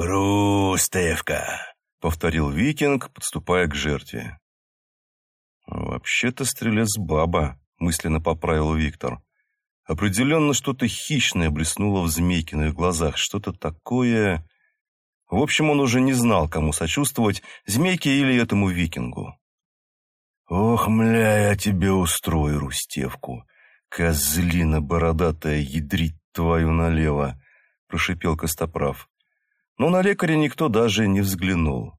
«Рустевка», — повторил викинг, подступая к жертве. «Вообще-то стрелец баба», — мысленно поправил Виктор. Определенно что-то хищное блеснуло в Змейкиных глазах, что-то такое... В общем, он уже не знал, кому сочувствовать, Змейке или этому викингу. «Ох, мля, я тебе устрою, Рустевку, козлина бородатая, ядрить твою налево!» — прошипел Костоправ. Но на лекаря никто даже не взглянул.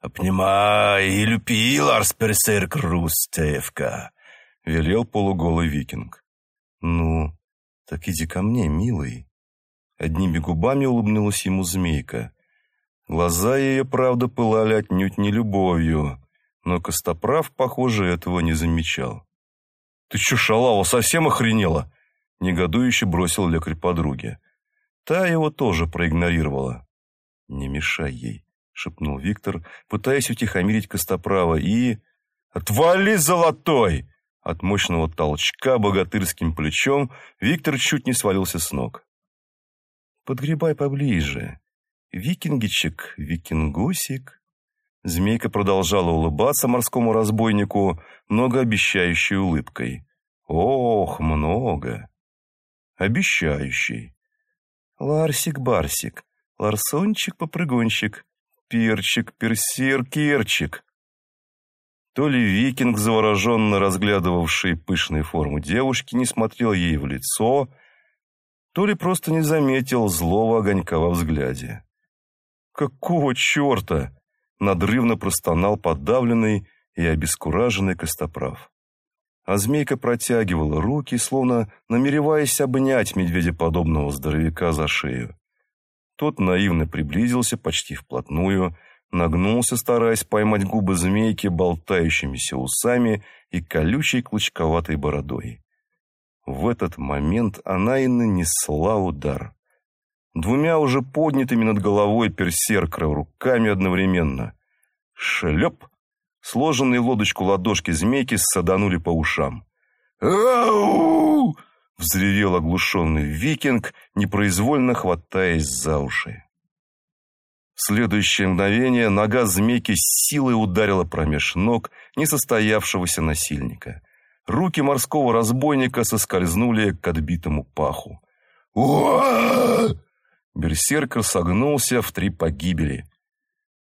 «Обнимай и люпи, Ларс Персерк Рустевка!» — велел полуголый викинг. «Ну, так иди ко мне, милый». Одними губами улыбнулась ему змейка. Глаза ее, правда, пылали отнюдь не любовью, но Костоправ, похоже, этого не замечал. «Ты что, шалава, совсем охренела?» Негодующе бросил лекарь подруге. Та его тоже проигнорировала. «Не мешай ей», — шепнул Виктор, пытаясь утихомирить Костоправа, и... «Отвали, золотой!» От мощного толчка богатырским плечом Виктор чуть не свалился с ног. «Подгребай поближе. Викингичек, викингусик». Змейка продолжала улыбаться морскому разбойнику многообещающей улыбкой. «Ох, много!» «Обещающий!» «Ларсик-барсик, ларсончик-попрыгончик, перчик-персир-керчик!» То ли викинг, завороженно разглядывавший пышные формы девушки, не смотрел ей в лицо, то ли просто не заметил злого огонька во взгляде. «Какого черта?» — надрывно простонал подавленный и обескураженный Костоправ. А змейка протягивала руки, словно намереваясь обнять медведеподобного здоровяка за шею. Тот наивно приблизился почти вплотную, нагнулся, стараясь поймать губы змейки болтающимися усами и колючей клочковатой бородой. В этот момент она и нанесла удар. Двумя уже поднятыми над головой персеркра руками одновременно. Шлеп! Сложенные лодочку ладошки змейки саданули по ушам. «Ау!» — взревел оглушенный викинг, непроизвольно хватаясь за уши. В следующее мгновение нога змейки с силой ударила промеж ног несостоявшегося насильника. Руки морского разбойника соскользнули к отбитому паху. Берсеркер согнулся в три погибели.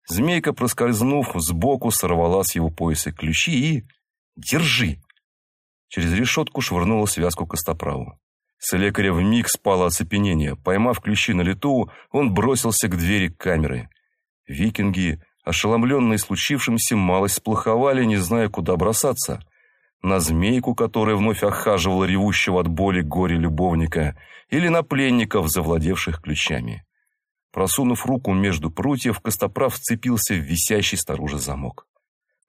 Змейка, проскользнув сбоку, сорвала с его пояса ключи и... «Держи!» Через решетку швырнула связку костоправу. С лекаря вмиг спало оцепенение. Поймав ключи на лету, он бросился к двери камеры. Викинги, ошеломленные случившимся, малость сплоховали, не зная, куда бросаться. На змейку, которая вновь охаживала ревущего от боли горе любовника, или на пленников, завладевших ключами. Просунув руку между прутьев, Костоправ вцепился в висящий снаружи замок.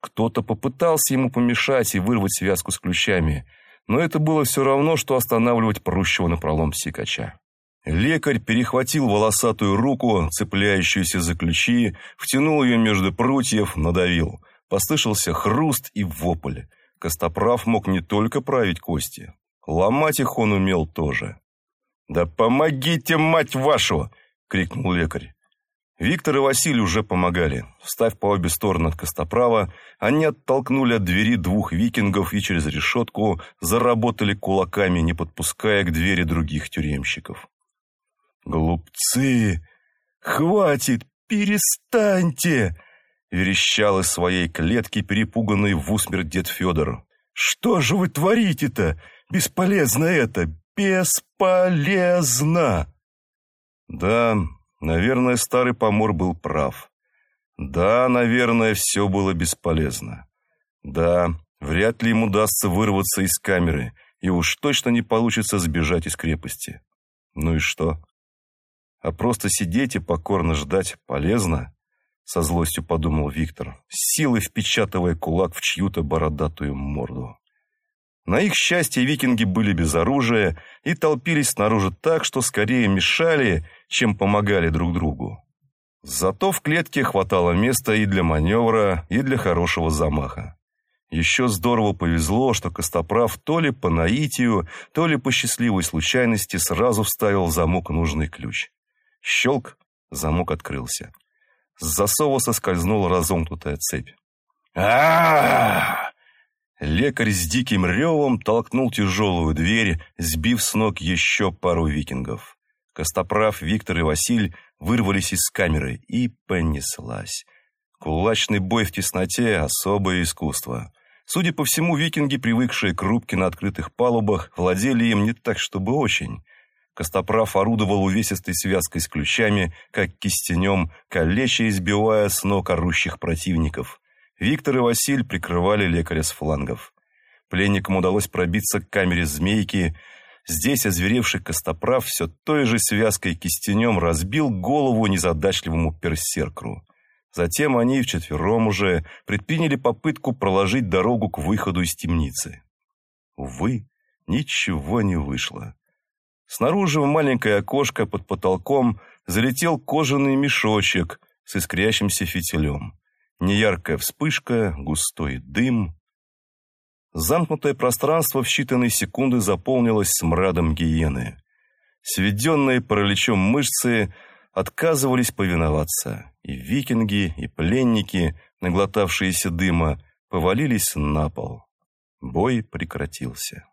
Кто-то попытался ему помешать и вырвать связку с ключами – но это было все равно, что останавливать прущего напролом сикача. Лекарь перехватил волосатую руку, цепляющуюся за ключи, втянул ее между прутьев, надавил. Послышался хруст и вопль. Костоправ мог не только править кости. Ломать их он умел тоже. «Да помогите, мать вашу!» — крикнул лекарь. Виктор и Василий уже помогали. Встав по обе стороны от Костоправа, они оттолкнули от двери двух викингов и через решетку заработали кулаками, не подпуская к двери других тюремщиков. «Глупцы! Хватит! Перестаньте!» верещал из своей клетки перепуганный в усмерть дед Федор. «Что же вы творите-то? Бесполезно это! Бесполезно!» Да, Наверное, старый помор был прав. Да, наверное, все было бесполезно. Да, вряд ли ему удастся вырваться из камеры, и уж точно не получится сбежать из крепости. Ну и что? А просто сидеть и покорно ждать полезно? Со злостью подумал Виктор, силой впечатывая кулак в чью-то бородатую морду. На их счастье викинги были без оружия и толпились снаружи так, что скорее мешали, чем помогали друг другу. Зато в клетке хватало места и для маневра, и для хорошего замаха. Еще здорово повезло, что Костоправ то ли по наитию, то ли по счастливой случайности сразу вставил в замок нужный ключ. Щелк, Замок открылся. С засова соскользнула разомкнутая цепь. а Лекарь с диким ревом толкнул тяжелую дверь, сбив с ног еще пару викингов. Костоправ, Виктор и Василь вырвались из камеры, и понеслась. Кулачный бой в тесноте – особое искусство. Судя по всему, викинги, привыкшие к рубке на открытых палубах, владели им не так, чтобы очень. Костоправ орудовал увесистой связкой с ключами, как кистенем, калеча избивая с ног орущих противников. Виктор и Василь прикрывали лекаря с флангов. Пленникам удалось пробиться к камере змейки. Здесь озверевший Костоправ все той же связкой кистенем разбил голову незадачливому персеркру. Затем они вчетвером уже предприняли попытку проложить дорогу к выходу из темницы. Увы, ничего не вышло. Снаружи в маленькое окошко под потолком залетел кожаный мешочек с искрящимся фитилем. Неяркая вспышка, густой дым. Замкнутое пространство в считанные секунды заполнилось смрадом гиены. Сведенные параличом мышцы отказывались повиноваться, и викинги, и пленники, наглотавшиеся дыма, повалились на пол. Бой прекратился.